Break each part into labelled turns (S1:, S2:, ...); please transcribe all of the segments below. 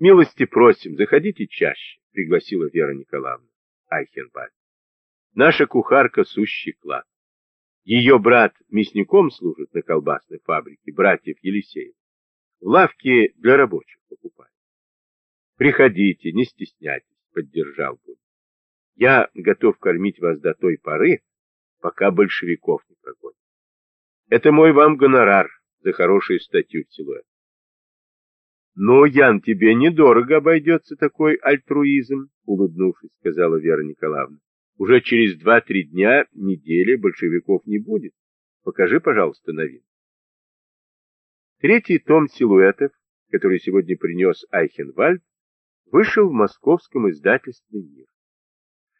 S1: Милости просим, заходите чаще, пригласила Вера Николаевна Айхенвальд. Наша кухарка сущий клад. Ее брат мясником служит на колбасной фабрике братьев Елисеев. В лавке для рабочих покупает. Приходите, не стесняйтесь, поддержал Бунин. Я готов кормить вас до той поры, пока большевиков не прогонят. Это мой вам гонорар за хорошую статью в силуэт. «Ну, Ян, тебе недорого обойдется такой альтруизм», — улыбнувшись, сказала Вера Николаевна. «Уже через два-три дня, недели, большевиков не будет. Покажи, пожалуйста, новин». Третий том силуэтов, который сегодня принес Айхенвальд, вышел в московском издательстве «Мир».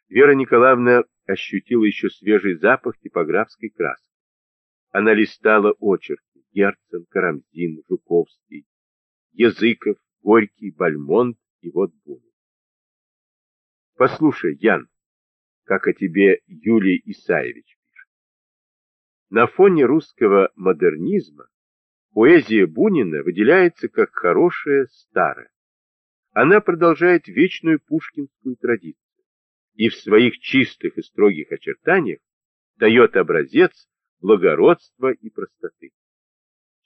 S1: Вера Николаевна ощутила еще свежий запах типографской краски. Она листала очерки Герцен, Карамзин, Жуковский, Языков, Горький, Бальмонт и вот Бунин. Послушай, Ян, как о тебе Юлий Исаевич пишет. На фоне русского модернизма поэзия Бунина выделяется как хорошая старая. Она продолжает вечную пушкинскую традицию и в своих чистых и строгих очертаниях дает образец благородства и простоты.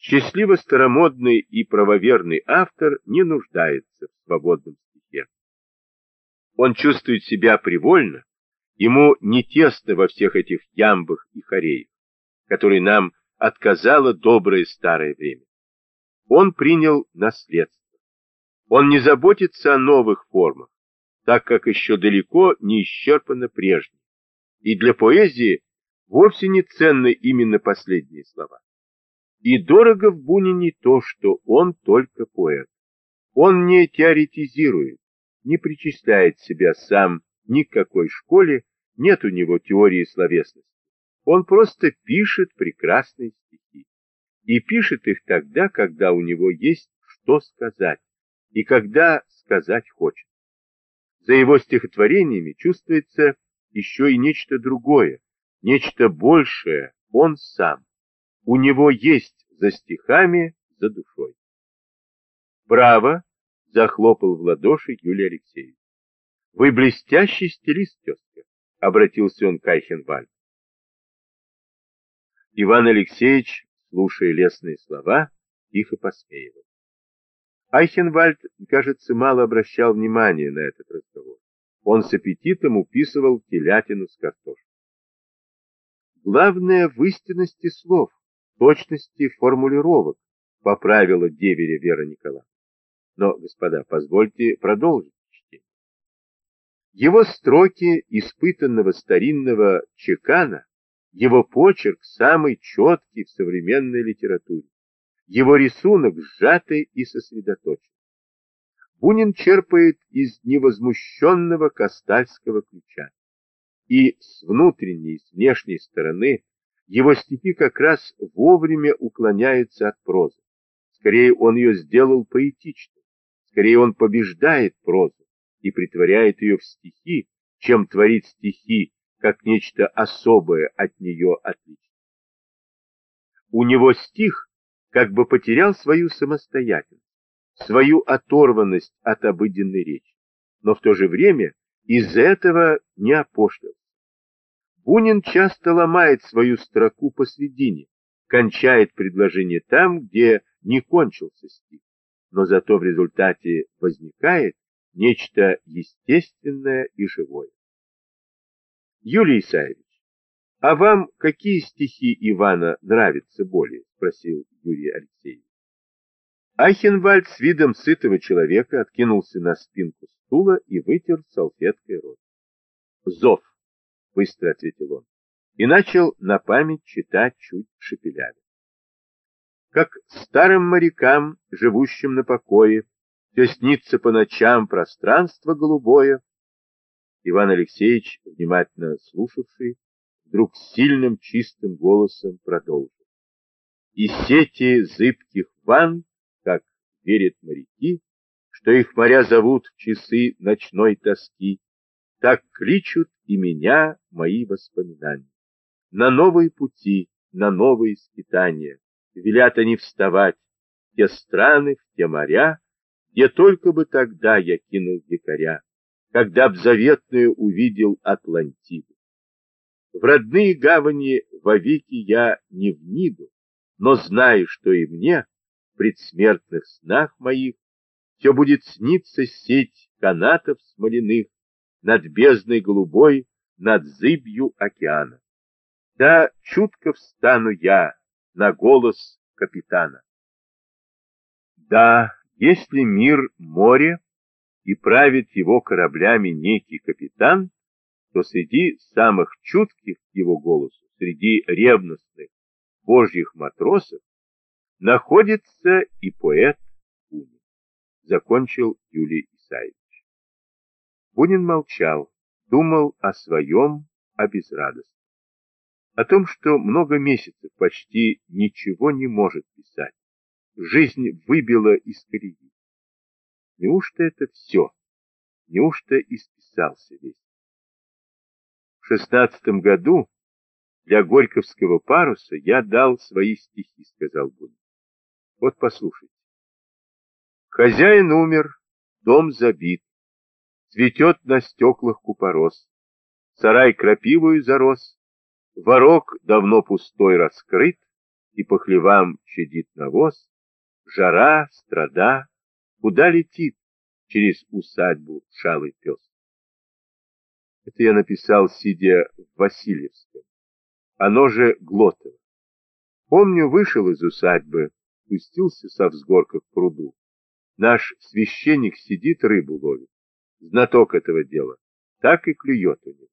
S1: Счастливо старомодный и правоверный автор не нуждается в свободном стихе. Он чувствует себя привольно, ему не тесно во всех этих ямбах и хореях, которые нам отказало доброе старое время. Он принял наследство. Он не заботится о новых формах, так как еще далеко не исчерпано прежнее. И для поэзии вовсе не ценны именно последние слова. И дорого в Бунине то, что он только поэт. Он не теоретизирует, не причисляет себя сам ни к какой школе, нет у него теории словесности. Он просто пишет прекрасные стихи. И пишет их тогда, когда у него есть что сказать, и когда сказать хочет. За его стихотворениями чувствуется еще и нечто другое, нечто большее, он сам. У него есть за стихами, за душой. Браво! Захлопал в ладоши Юлий Алексеевич. Вы блестящий стилист, тезка, обратился он к Айхенвальду. Иван Алексеевич, слушая лестные слова, тихо посмеивал. Айхенвальд, кажется, мало обращал внимания на этот разговор. Он с аппетитом уписывал телятину с картошкой. Главное в истинности слов, точности формулировок, поправила деверя Вера Николаевна. Но, господа, позвольте продолжить чтение. Его строки испытанного старинного чекана, его почерк самый четкий в современной литературе его рисунок сжатый и сосредоточен. Бунин черпает из невозмущенного кастальского ключа. И с внутренней и с внешней стороны его стихи как раз вовремя уклоняются от прозы. Скорее он ее сделал поэтичной, скорее он побеждает прозу и притворяет ее в стихи, чем творит стихи, как нечто особое от нее отличное. У него стих как бы потерял свою самостоятельность, свою оторванность от обыденной речи, но в то же время из-за этого не опошлился. Бунин часто ломает свою строку посредине, кончает предложение там, где не кончился стих, но зато в результате возникает нечто естественное и живое. Юлий Исаевич, а вам какие стихи Ивана нравятся более? спросил Юрий Алексеевич. Айхенвальд с видом сытого человека откинулся на спинку стула и вытер салфеткой рот. «Зов!» — быстро ответил он и начал на память читать чуть шепелями. Как старым морякам, живущим на покое, все снится по ночам пространство голубое. Иван Алексеевич, внимательно слушавший, вдруг сильным чистым голосом продолжил и сети зыбких ван, как верят моряки, что их моря зовут в часы ночной тоски, так кличут и меня мои воспоминания. На новые пути, на новые скитания, велят они вставать, те страны, в те моря, Не только бы тогда я кинул дикаря, когда б заветную увидел Атлантиду. В родные гавани вовеки я не вниду, но знаю, что и мне, в предсмертных снах моих, все будет сниться сеть канатов смоляных над бездной голубой, над зыбью океана. Да, чутко встану я на голос капитана. Да, если мир море и правит его кораблями некий капитан, то среди самых чутких его голосу, среди ревностных божьих матросов, находится и поэт Бунин. Закончил Юлий Исаевич. Бунин молчал, думал о своем, о безрадостном. О том, что много месяцев почти ничего не может писать жизнь выбила из колеи. Неужто это все? Неужто исписался весь? В шестнадцатом году для Горьковского паруса я дал свои стихи, сказал Бунин. Вот послушайте. Хозяин умер, дом забит, цветет на стеклах купорос, сарай крапивою зарос, ворог давно пустой раскрыт, и по хлевам чадит навоз, жара, страда, куда летит через усадьбу шалый пес. Это я написал, сидя в Васильевском. Оно же Глотово. Помню, вышел из усадьбы, спустился со взгорка к пруду. Наш священник сидит, рыбу ловит. Знаток этого дела. Так и клюет у него.